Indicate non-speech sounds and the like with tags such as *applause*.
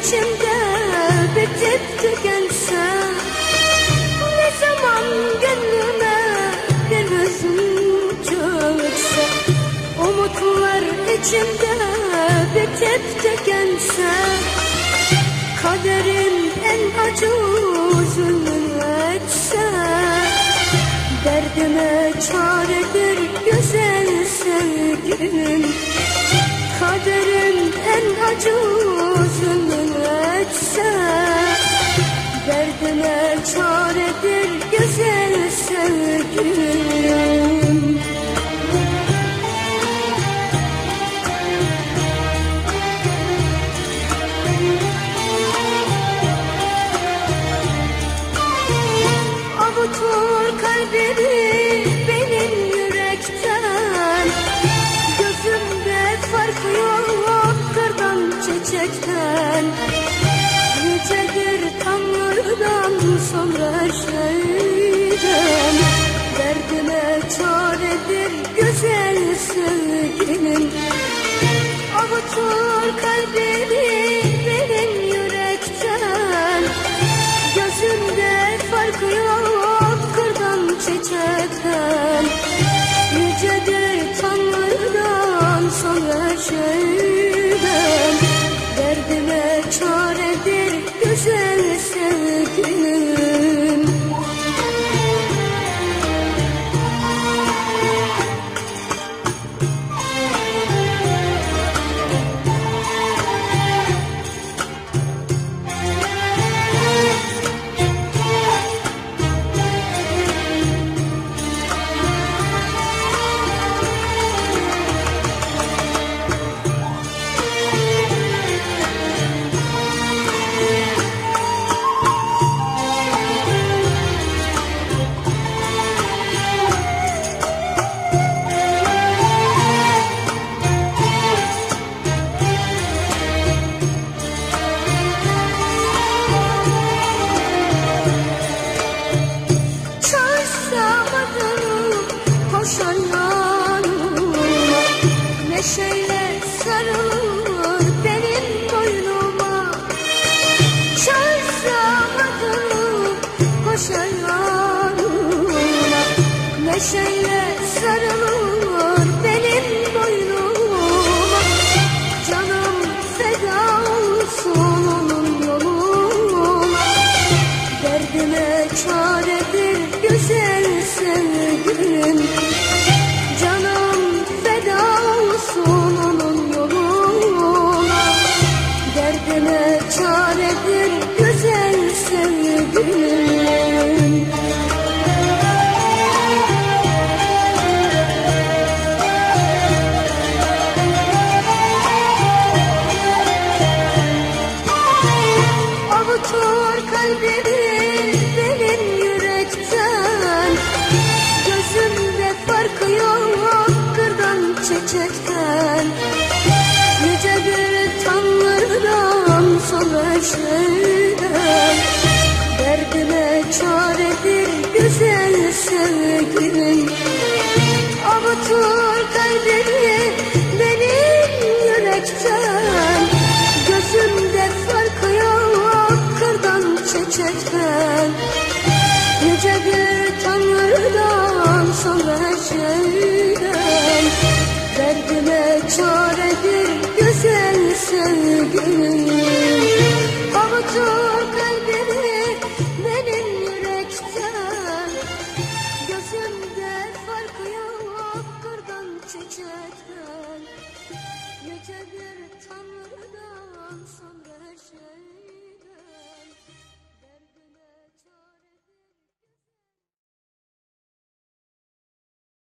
içimde bitip tükense Ne zaman gönlüme bir hüzün çökse Umutlar içimde bitip tükense Kaderin en acı zulmünü etse Derdime çaredir güzel sevgilim Kaderin en acı sevgilim *laughs* her şeyden Derdime Neşeyle sarılır benim boynuma. Çağırsam adını koşan yanıma Neşeyle kırdan çiçekten Yücedir Tanrı'dan her şeyden. Derdime çaredir güzel sevgilim çaredir güzel sevgilim. Avutur kalbimi benim yürekten. Gözümde farkı yok kırdan çiçekten. Yücedir Tanrı'dan sonra